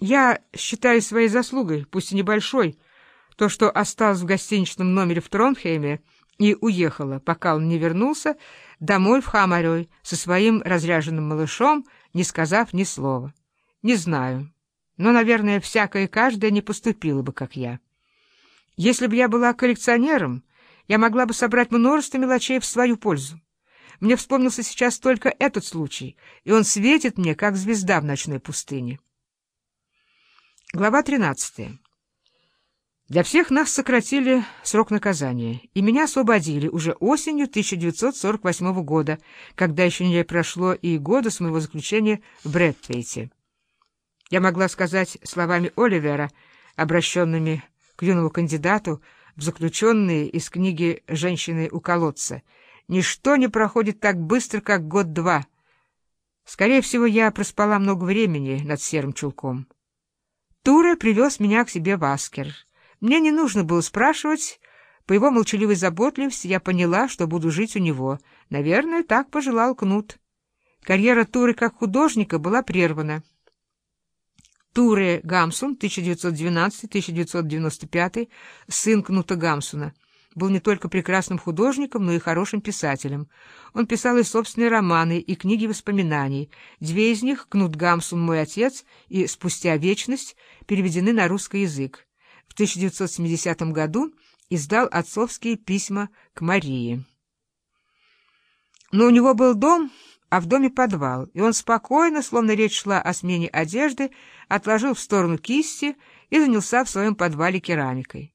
Я считаю своей заслугой, пусть и небольшой, то, что осталась в гостиничном номере в Тронхейме и уехала, пока он не вернулся, домой в Хамарёй со своим разряженным малышом, не сказав ни слова. Не знаю, но, наверное, всякое и каждое не поступило бы, как я. Если бы я была коллекционером, я могла бы собрать множество мелочей в свою пользу. Мне вспомнился сейчас только этот случай, и он светит мне, как звезда в ночной пустыне. Глава 13. Для всех нас сократили срок наказания, и меня освободили уже осенью 1948 года, когда еще не прошло и года с моего заключения в Брэдтвейте. Я могла сказать словами Оливера, обращенными к юному кандидату, в заключенные из книги «Женщины у колодца». «Ничто не проходит так быстро, как год-два. Скорее всего, я проспала много времени над серым чулком». Туре привез меня к себе в Аскер. Мне не нужно было спрашивать. По его молчаливой заботливости я поняла, что буду жить у него. Наверное, так пожелал Кнут. Карьера Туры как художника была прервана. Туре Гамсун, 1912-1995, сын Кнута Гамсуна, был не только прекрасным художником, но и хорошим писателем. Он писал и собственные романы, и книги воспоминаний. Две из них «Кнут Гамсун. Мой отец» и «Спустя вечность» переведены на русский язык. В 1970 году издал отцовские письма к Марии. Но у него был дом а в доме подвал, и он спокойно, словно речь шла о смене одежды, отложил в сторону кисти и занялся в своем подвале керамикой.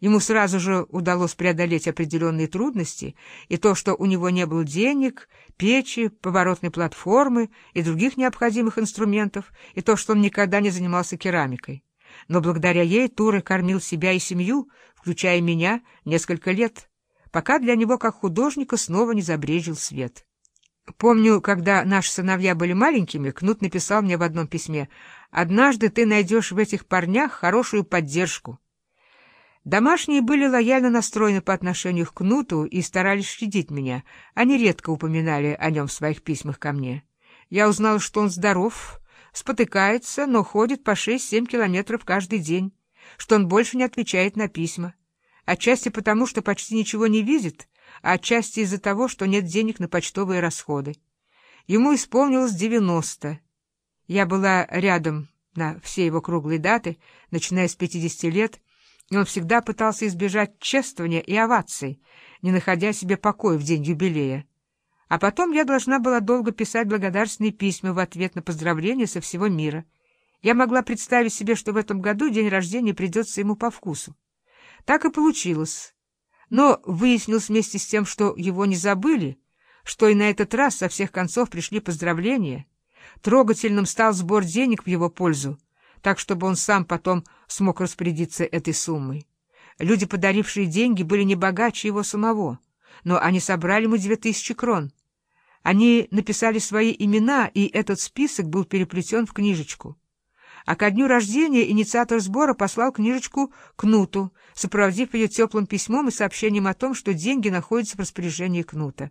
Ему сразу же удалось преодолеть определенные трудности, и то, что у него не было денег, печи, поворотной платформы и других необходимых инструментов, и то, что он никогда не занимался керамикой. Но благодаря ей Туры кормил себя и семью, включая меня, несколько лет, пока для него как художника снова не забрежил свет. Помню, когда наши сыновья были маленькими, Кнут написал мне в одном письме, «Однажды ты найдешь в этих парнях хорошую поддержку». Домашние были лояльно настроены по отношению к Кнуту и старались щадить меня. Они редко упоминали о нем в своих письмах ко мне. Я узнал, что он здоров, спотыкается, но ходит по 6-7 километров каждый день, что он больше не отвечает на письма. Отчасти потому, что почти ничего не видит, а отчасти из-за того, что нет денег на почтовые расходы. Ему исполнилось девяносто. Я была рядом на все его круглые даты, начиная с пятидесяти лет, и он всегда пытался избежать чествования и оваций, не находя себе покоя в день юбилея. А потом я должна была долго писать благодарственные письма в ответ на поздравления со всего мира. Я могла представить себе, что в этом году день рождения придется ему по вкусу. Так и получилось. Но выяснилось вместе с тем, что его не забыли, что и на этот раз со всех концов пришли поздравления. Трогательным стал сбор денег в его пользу, так чтобы он сам потом смог распорядиться этой суммой. Люди, подарившие деньги, были не богаче его самого, но они собрали ему две тысячи крон. Они написали свои имена, и этот список был переплетен в книжечку а ко дню рождения инициатор сбора послал книжечку Кнуту, сопроводив ее теплым письмом и сообщением о том, что деньги находятся в распоряжении Кнута.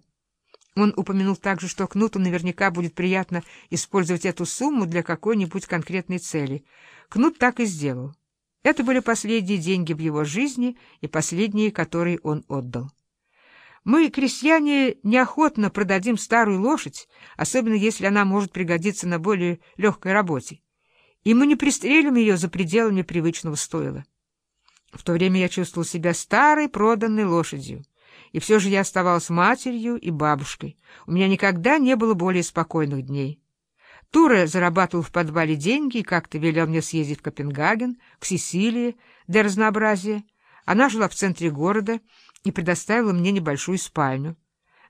Он упомянул также, что Кнуту наверняка будет приятно использовать эту сумму для какой-нибудь конкретной цели. Кнут так и сделал. Это были последние деньги в его жизни и последние, которые он отдал. Мы, крестьяне, неохотно продадим старую лошадь, особенно если она может пригодиться на более легкой работе и мы не пристрелим ее за пределами привычного стойла. В то время я чувствовал себя старой проданной лошадью, и все же я оставалась матерью и бабушкой. У меня никогда не было более спокойных дней. Туре зарабатывал в подвале деньги и как-то велел мне съездить в Копенгаген, к Сесилии, для разнообразия. Она жила в центре города и предоставила мне небольшую спальню.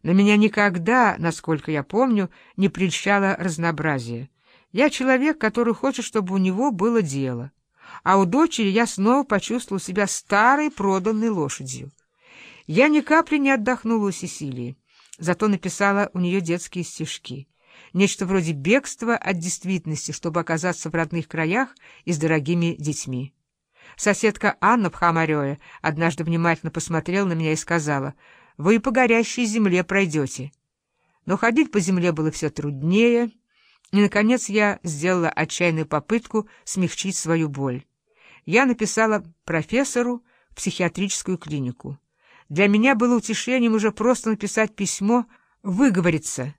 На меня никогда, насколько я помню, не прельщало разнообразие. Я человек, который хочет, чтобы у него было дело. А у дочери я снова почувствовал себя старой проданной лошадью. Я ни капли не отдохнула у Сесилии, зато написала у нее детские стишки. Нечто вроде бегства от действительности, чтобы оказаться в родных краях и с дорогими детьми. Соседка Анна в Хамарёе однажды внимательно посмотрела на меня и сказала, «Вы по горящей земле пройдете». Но ходить по земле было все труднее, И, наконец, я сделала отчаянную попытку смягчить свою боль. Я написала профессору в психиатрическую клинику. Для меня было утешением уже просто написать письмо, выговориться,